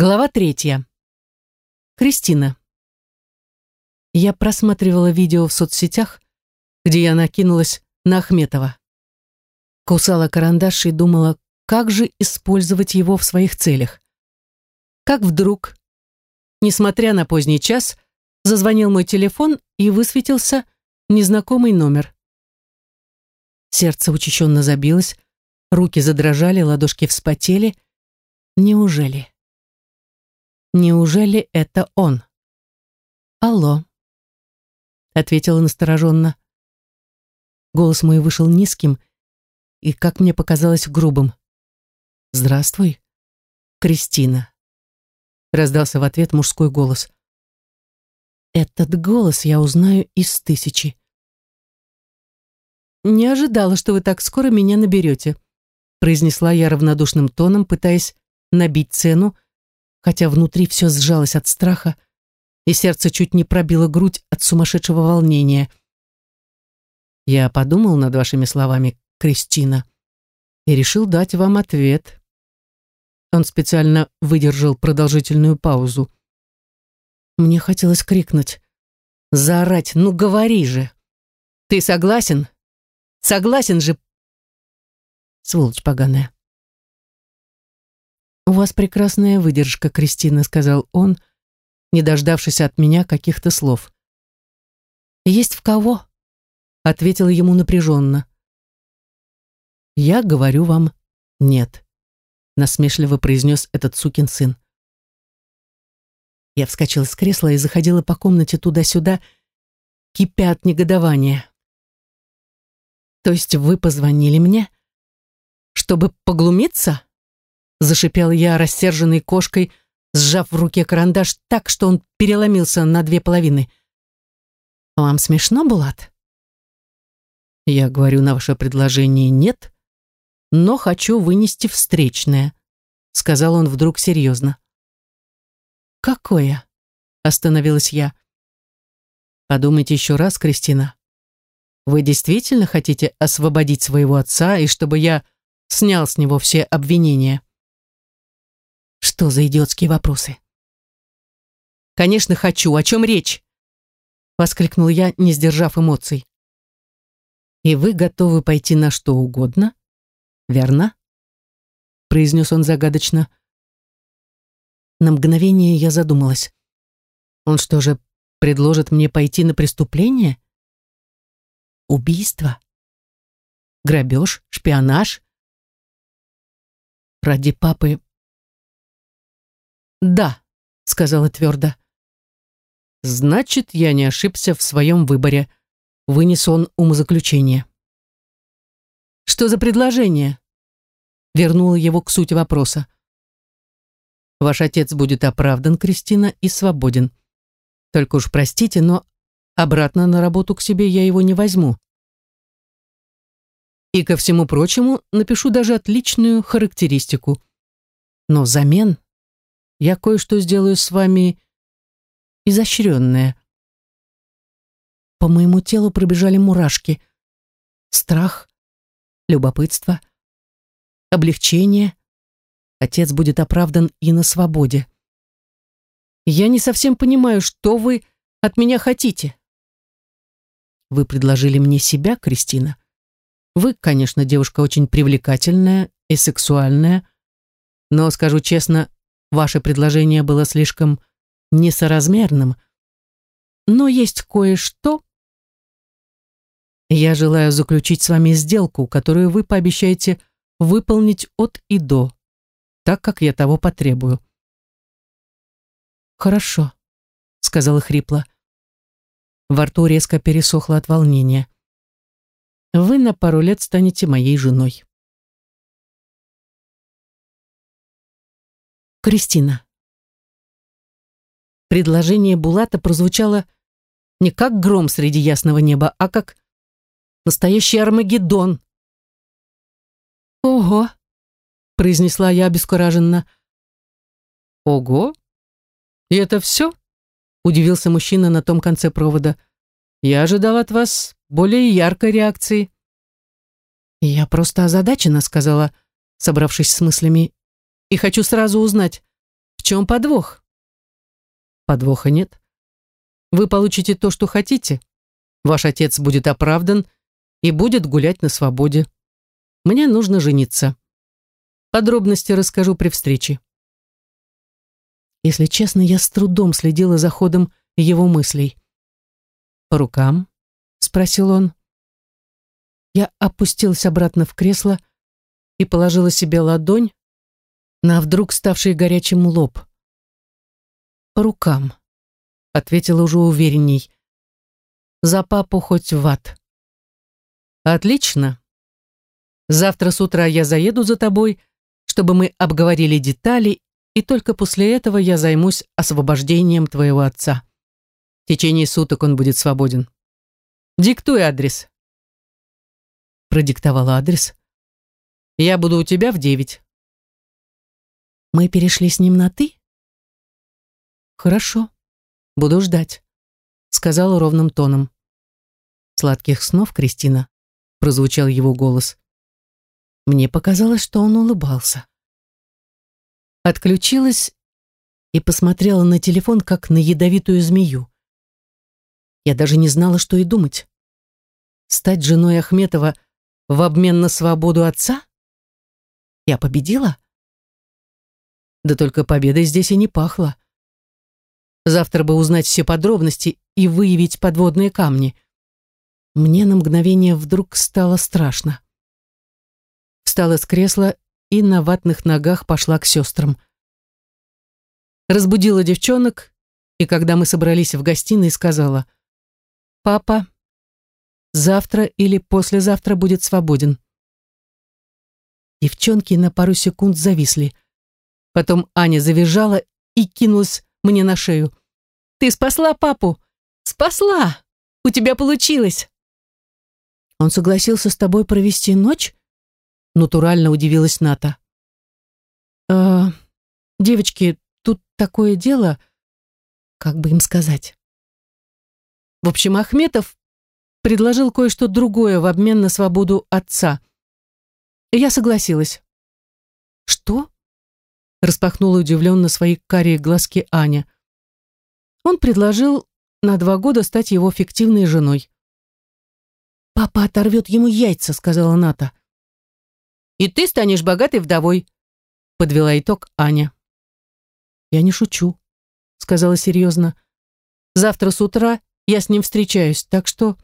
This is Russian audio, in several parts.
Глава третья. Кристина. Я просматривала видео в соцсетях, где я накинулась на Ахметова. Кусала карандаш и думала, как же использовать его в своих целях. Как вдруг, несмотря на поздний час, зазвонил мой телефон и высветился незнакомый номер. Сердце учащенно забилось, руки задрожали, ладошки вспотели. Неужели? Неужели это он? «Алло», — ответила настороженно. Голос мой вышел низким и, как мне показалось, грубым. «Здравствуй, Кристина», — раздался в ответ мужской голос. «Этот голос я узнаю из тысячи». «Не ожидала, что вы так скоро меня наберете», — произнесла я равнодушным тоном, пытаясь набить цену, — хотя внутри все сжалось от страха, и сердце чуть не пробило грудь от сумасшедшего волнения. Я подумал над вашими словами, Кристина, и решил дать вам ответ. Он специально выдержал продолжительную паузу. Мне хотелось крикнуть, заорать, ну говори же. Ты согласен? Согласен же. Сволочь поганая. «У вас прекрасная выдержка, Кристина», — сказал он, не дождавшись от меня каких-то слов. «Есть в кого?» — ответила ему напряженно. «Я говорю вам нет», — насмешливо произнес этот сукин сын. Я вскочила с кресла и заходила по комнате туда-сюда, кипя от негодования. «То есть вы позвонили мне, чтобы поглумиться?» Зашипел я рассерженной кошкой, сжав в руке карандаш так, что он переломился на две половины. «Вам смешно, Булат?» Я говорю на ваше предложение «нет», но хочу вынести встречное, сказал он вдруг серьезно. «Какое?» — остановилась я. «Подумайте еще раз, Кристина. Вы действительно хотите освободить своего отца и чтобы я снял с него все обвинения?» Что за идиотские вопросы? «Конечно, хочу. О чем речь?» Воскликнул я, не сдержав эмоций. «И вы готовы пойти на что угодно? Верно?» Произнес он загадочно. На мгновение я задумалась. Он что же, предложит мне пойти на преступление? Убийство? Грабеж? Шпионаж? Ради папы «Да», — сказала твердо. «Значит, я не ошибся в своем выборе», — вынес он умозаключение. «Что за предложение?» Вернула его к сути вопроса. «Ваш отец будет оправдан, Кристина, и свободен. Только уж простите, но обратно на работу к себе я его не возьму. И ко всему прочему напишу даже отличную характеристику. Но взамен я кое-что сделаю с вами изощренное. По моему телу пробежали мурашки. Страх, любопытство, облегчение. Отец будет оправдан и на свободе. Я не совсем понимаю, что вы от меня хотите. Вы предложили мне себя, Кристина. Вы, конечно, девушка очень привлекательная и сексуальная, но, скажу честно, Ваше предложение было слишком несоразмерным. Но есть кое-что. Я желаю заключить с вами сделку, которую вы пообещаете выполнить от и до, так как я того потребую. Хорошо, сказала хрипло. Во рту резко пересохло от волнения. Вы на пару лет станете моей женой. Кристина. Предложение Булата прозвучало не как гром среди ясного неба, а как настоящий Армагеддон. «Ого!» — произнесла я обескураженно. «Ого? И это все?» — удивился мужчина на том конце провода. «Я ожидал от вас более яркой реакции». «Я просто озадачена», — сказала, собравшись с мыслями, и хочу сразу узнать, в чем подвох? Подвоха нет. Вы получите то, что хотите. Ваш отец будет оправдан и будет гулять на свободе. Мне нужно жениться. Подробности расскажу при встрече. Если честно, я с трудом следила за ходом его мыслей. «По рукам?» — спросил он. Я опустилась обратно в кресло и положила себе ладонь на вдруг ставший горячим лоб. «По рукам», — ответила уже уверенней. «За папу хоть в ад». «Отлично. Завтра с утра я заеду за тобой, чтобы мы обговорили детали, и только после этого я займусь освобождением твоего отца. В течение суток он будет свободен. Диктуй адрес». Продиктовала адрес. «Я буду у тебя в девять». «Мы перешли с ним на «ты»?» «Хорошо, буду ждать», — сказала ровным тоном. «Сладких снов, Кристина», — прозвучал его голос. Мне показалось, что он улыбался. Отключилась и посмотрела на телефон, как на ядовитую змею. Я даже не знала, что и думать. Стать женой Ахметова в обмен на свободу отца? Я победила? Да только победой здесь и не пахло. Завтра бы узнать все подробности и выявить подводные камни. Мне на мгновение вдруг стало страшно. Встала с кресла и на ватных ногах пошла к сестрам. Разбудила девчонок, и когда мы собрались в гостиной, сказала, «Папа, завтра или послезавтра будет свободен». Девчонки на пару секунд зависли. Потом Аня завизжала и кинулась мне на шею. Ты спасла папу! Спасла! У тебя получилось!» «Он согласился с тобой провести ночь?» Натурально удивилась Ната. «Э, «Девочки, тут такое дело...» Как бы им сказать? В общем, Ахметов предложил кое-что другое в обмен на свободу отца. Я согласилась. «Что?» Распахнула удивленно свои карие глазки Аня. Он предложил на два года стать его фиктивной женой. «Папа оторвет ему яйца», — сказала Ната. «И ты станешь богатой вдовой», — подвела итог Аня. «Я не шучу», — сказала серьезно. «Завтра с утра я с ним встречаюсь, так что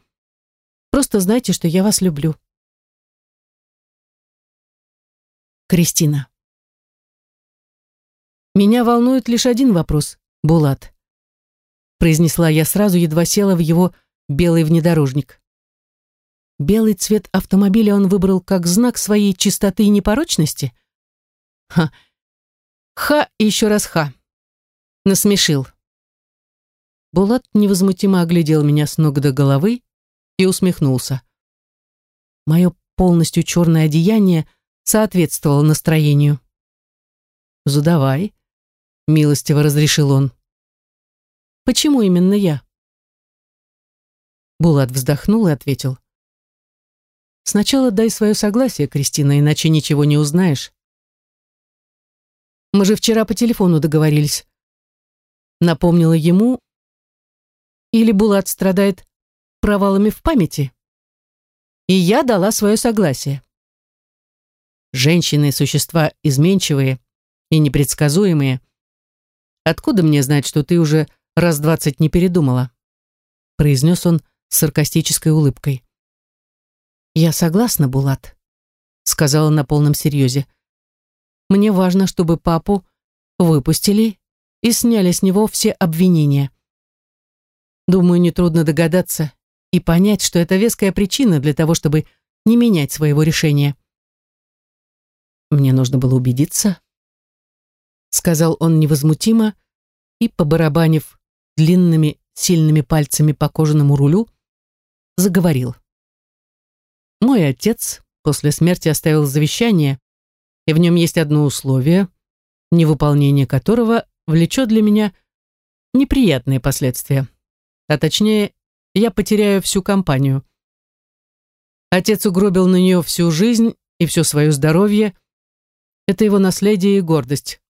просто знайте, что я вас люблю». Кристина. «Меня волнует лишь один вопрос, Булат», произнесла я сразу, едва села в его белый внедорожник. Белый цвет автомобиля он выбрал как знак своей чистоты и непорочности? Ха! Ха и еще раз ха. Насмешил. Булат невозмутимо оглядел меня с ног до головы и усмехнулся. Мое полностью черное одеяние соответствовало настроению. «Задавай», милостиво разрешил он. Почему именно я? Булат вздохнул и ответил. Сначала дай свое согласие, Кристина, иначе ничего не узнаешь. Мы же вчера по телефону договорились. Напомнила ему, или Булат страдает провалами в памяти. И я дала свое согласие. Женщины – существа изменчивые и непредсказуемые – Откуда мне знать, что ты уже раз двадцать не передумала?» произнес он с саркастической улыбкой. «Я согласна, Булат», сказала на полном серьезе. «Мне важно, чтобы папу выпустили и сняли с него все обвинения. Думаю, нетрудно догадаться и понять, что это веская причина для того, чтобы не менять своего решения. Мне нужно было убедиться, сказал он невозмутимо и, побарабанив длинными сильными пальцами по кожаному рулю, заговорил. Мой отец после смерти оставил завещание, и в нем есть одно условие, невыполнение которого влечет для меня неприятные последствия. А точнее, я потеряю всю компанию. Отец угробил на нее всю жизнь и все свое здоровье. Это его наследие и гордость.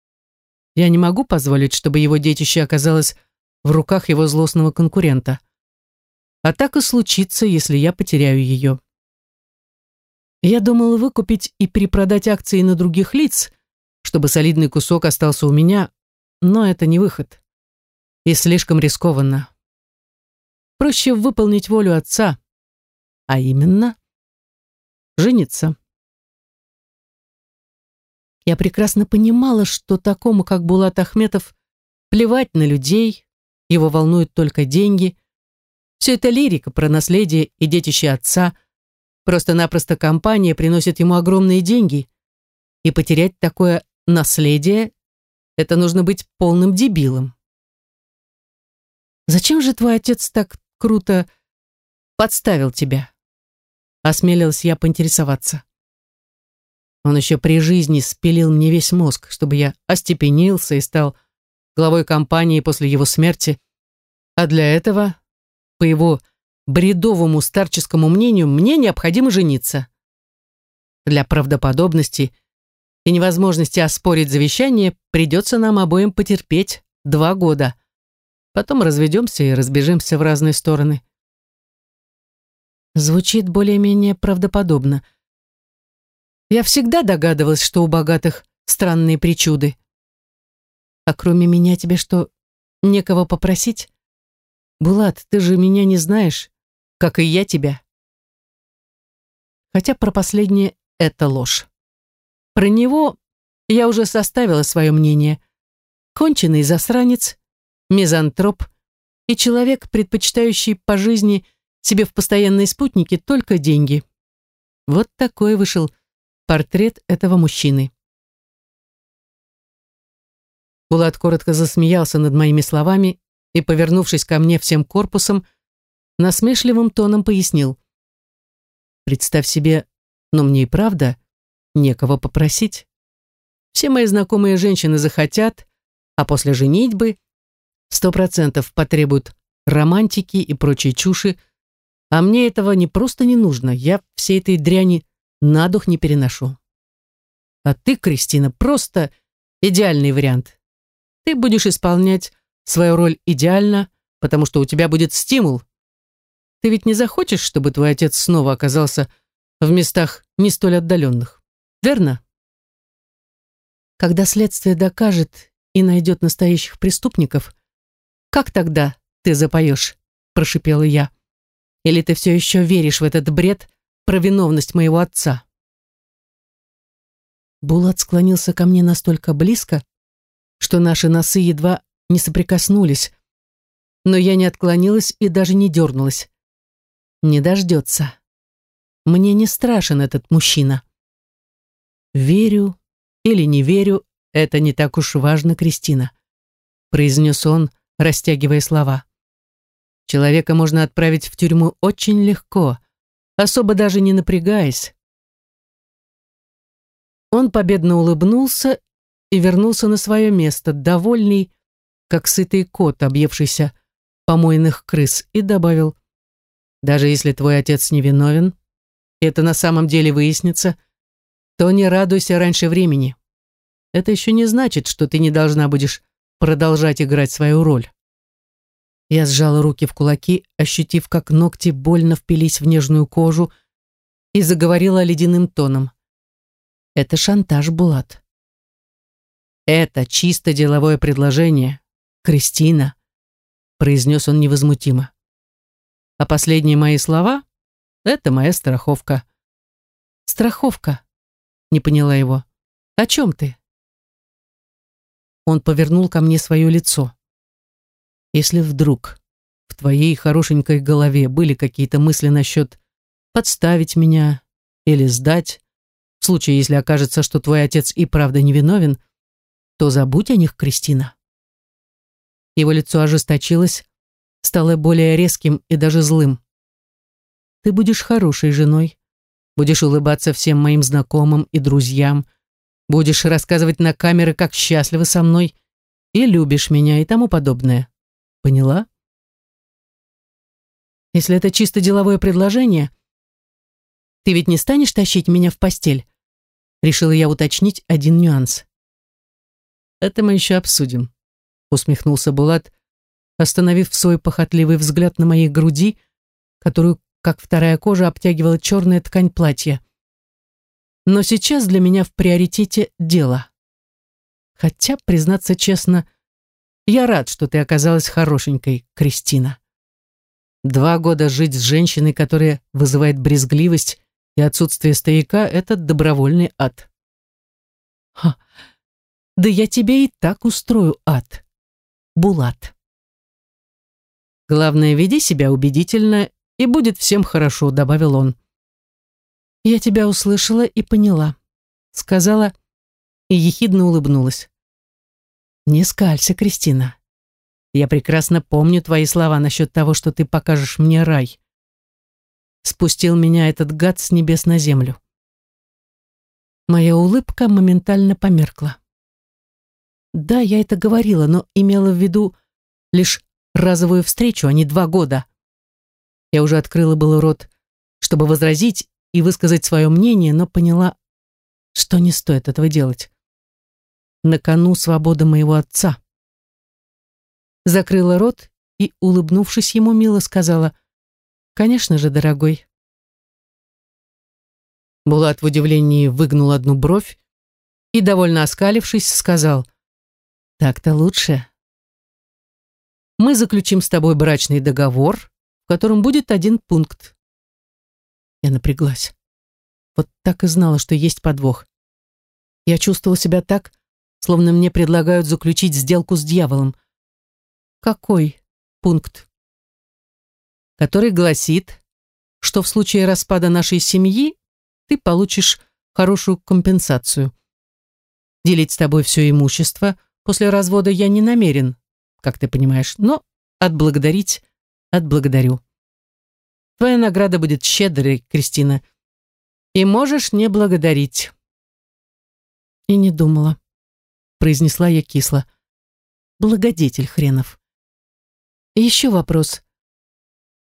Я не могу позволить, чтобы его детище оказалось в руках его злостного конкурента. А так и случится, если я потеряю ее. Я думал выкупить и перепродать акции на других лиц, чтобы солидный кусок остался у меня, но это не выход. И слишком рискованно. Проще выполнить волю отца, а именно жениться. Я прекрасно понимала, что такому, как Булат Ахметов, плевать на людей, его волнуют только деньги. Все это лирика про наследие и детище отца. Просто-напросто компания приносит ему огромные деньги. И потерять такое наследие – это нужно быть полным дебилом. «Зачем же твой отец так круто подставил тебя?» Осмелилась я поинтересоваться. Он еще при жизни спилил мне весь мозг, чтобы я остепенился и стал главой компании после его смерти. А для этого, по его бредовому старческому мнению, мне необходимо жениться. Для правдоподобности и невозможности оспорить завещание придется нам обоим потерпеть два года. Потом разведемся и разбежимся в разные стороны. Звучит более-менее правдоподобно. Я всегда догадывалась, что у богатых странные причуды. А кроме меня тебе что, некого попросить? Булат, ты же меня не знаешь, как и я тебя. Хотя про последнее это ложь. Про него я уже составила свое мнение. Конченый засранец, мизантроп и человек, предпочитающий по жизни себе в постоянные спутники только деньги. Вот такой вышел портрет этого мужчины. Булат коротко засмеялся над моими словами и, повернувшись ко мне всем корпусом, насмешливым тоном пояснил. «Представь себе, но мне и правда некого попросить. Все мои знакомые женщины захотят, а после женитьбы сто процентов потребуют романтики и прочей чуши, а мне этого не просто не нужно, я всей этой дряни на дух не переношу. А ты, Кристина, просто идеальный вариант. Ты будешь исполнять свою роль идеально, потому что у тебя будет стимул. Ты ведь не захочешь, чтобы твой отец снова оказался в местах не столь отдаленных, верно? Когда следствие докажет и найдет настоящих преступников, как тогда ты запоешь, прошипела я. Или ты все еще веришь в этот бред про виновность моего отца. Булат склонился ко мне настолько близко, что наши носы едва не соприкоснулись, но я не отклонилась и даже не дернулась. Не дождется. Мне не страшен этот мужчина. Верю или не верю, это не так уж важно, Кристина, произнес он, растягивая слова. Человека можно отправить в тюрьму очень легко, особо даже не напрягаясь. Он победно улыбнулся и вернулся на свое место, довольный, как сытый кот, объевшийся помойных крыс, и добавил, «Даже если твой отец невиновен, и это на самом деле выяснится, то не радуйся раньше времени. Это еще не значит, что ты не должна будешь продолжать играть свою роль». Я сжала руки в кулаки, ощутив, как ногти больно впились в нежную кожу, и заговорила ледяным тоном. «Это шантаж, Булат». «Это чисто деловое предложение, Кристина», произнес он невозмутимо. «А последние мои слова — это моя страховка». «Страховка?» — не поняла его. «О чем ты?» Он повернул ко мне свое лицо. Если вдруг в твоей хорошенькой голове были какие-то мысли насчет подставить меня или сдать, в случае, если окажется, что твой отец и правда невиновен, то забудь о них, Кристина. Его лицо ожесточилось, стало более резким и даже злым. Ты будешь хорошей женой, будешь улыбаться всем моим знакомым и друзьям, будешь рассказывать на камеры, как счастлива со мной, и любишь меня и тому подобное. Поняла? Если это чисто деловое предложение, ты ведь не станешь тащить меня в постель? Решила я уточнить один нюанс. Это мы еще обсудим, усмехнулся Булат, остановив свой похотливый взгляд на моей груди, которую, как вторая кожа, обтягивала черная ткань платья. Но сейчас для меня в приоритете дело. Хотя, признаться честно, я рад, что ты оказалась хорошенькой, Кристина. Два года жить с женщиной, которая вызывает брезгливость и отсутствие стояка, это добровольный ад. Ха, да я тебе и так устрою ад. Булат. Главное, веди себя убедительно, и будет всем хорошо, добавил он. Я тебя услышала и поняла, сказала и ехидно улыбнулась. Не скалься, Кристина. Я прекрасно помню твои слова насчет того, что ты покажешь мне рай. Спустил меня этот гад с небес на землю. Моя улыбка моментально померкла. Да, я это говорила, но имела в виду лишь разовую встречу, а не два года. Я уже открыла было рот, чтобы возразить и высказать свое мнение, но поняла, что не стоит этого делать. На кону свобода моего отца. Закрыла рот и, улыбнувшись ему, мило сказала, «Конечно же, дорогой, Булат в удивлении выгнул одну бровь и, довольно оскалившись, сказал, «Так-то лучше. Мы заключим с тобой брачный договор, в котором будет один пункт». Я напряглась. Вот так и знала, что есть подвох. Я чувствовала себя так, словно мне предлагают заключить сделку с дьяволом. Какой пункт? Который гласит, что в случае распада нашей семьи ты получишь хорошую компенсацию. Делить с тобой все имущество после развода я не намерен, как ты понимаешь, но отблагодарить отблагодарю. Твоя награда будет щедрой, Кристина, и можешь не благодарить. И не думала, произнесла я кисло. Благодетель хренов. Еще вопрос.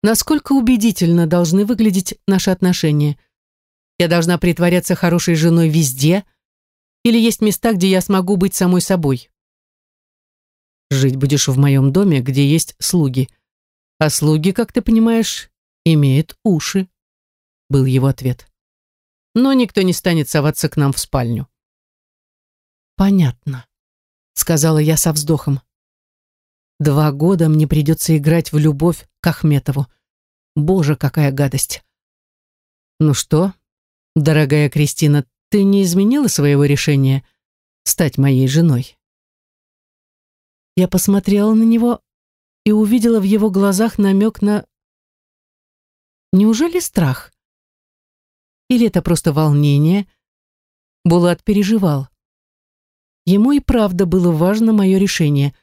Насколько убедительно должны выглядеть наши отношения – я должна притворяться хорошей женой везде? Или есть места, где я смогу быть самой собой? Жить будешь в моем доме, где есть слуги. А слуги, как ты понимаешь, имеют уши, был его ответ. Но никто не станет соваться к нам в спальню. Понятно, сказала я со вздохом. Два года мне придется играть в любовь к Ахметову. Боже, какая гадость. Ну что, «Дорогая Кристина, ты не изменила своего решения стать моей женой?» Я посмотрела на него и увидела в его глазах намек на... Неужели страх? Или это просто волнение? Булат переживал. Ему и правда было важно мое решение.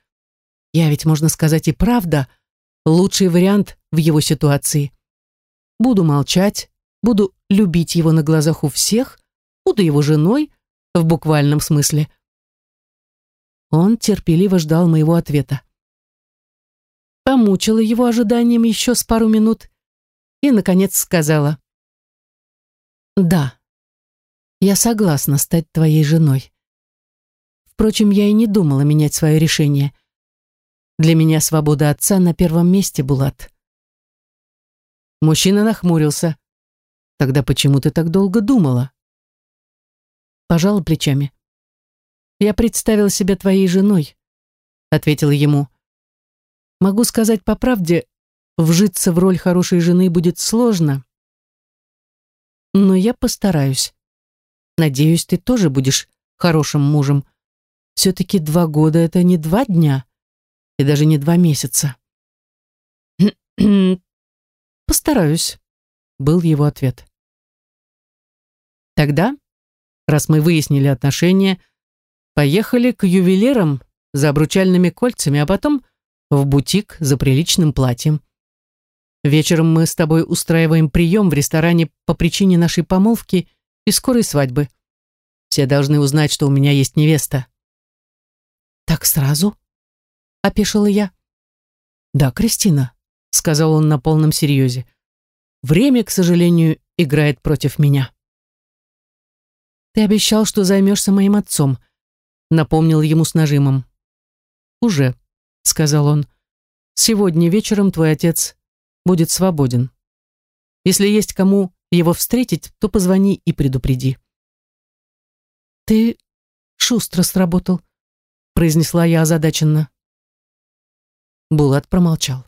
Я ведь, можно сказать, и правда лучший вариант в его ситуации. Буду молчать, буду любить его на глазах у всех, буду его женой, в буквальном смысле. Он терпеливо ждал моего ответа. Помучила его ожиданием еще с пару минут и, наконец, сказала. «Да, я согласна стать твоей женой. Впрочем, я и не думала менять свое решение. Для меня свобода отца на первом месте, Булат». Мужчина нахмурился. Тогда почему ты так долго думала? Пожала плечами. Я представила себя твоей женой, ответила ему. Могу сказать по правде, вжиться в роль хорошей жены будет сложно. Но я постараюсь. Надеюсь, ты тоже будешь хорошим мужем. Все-таки два года — это не два дня и даже не два месяца. «Постараюсь», — был его ответ. Тогда, раз мы выяснили отношения, поехали к ювелирам за обручальными кольцами, а потом в бутик за приличным платьем. Вечером мы с тобой устраиваем прием в ресторане по причине нашей помолвки и скорой свадьбы. Все должны узнать, что у меня есть невеста. Так сразу? Опешила я. Да, Кристина, сказал он на полном серьезе. Время, к сожалению, играет против меня. Ты обещал, что займешься моим отцом. напомнил ему с нажимом. «Уже», — сказал он, — «сегодня вечером твой отец будет свободен. Если есть кому его встретить, то позвони и предупреди». «Ты шустро сработал», — произнесла я озадаченно. Булат промолчал.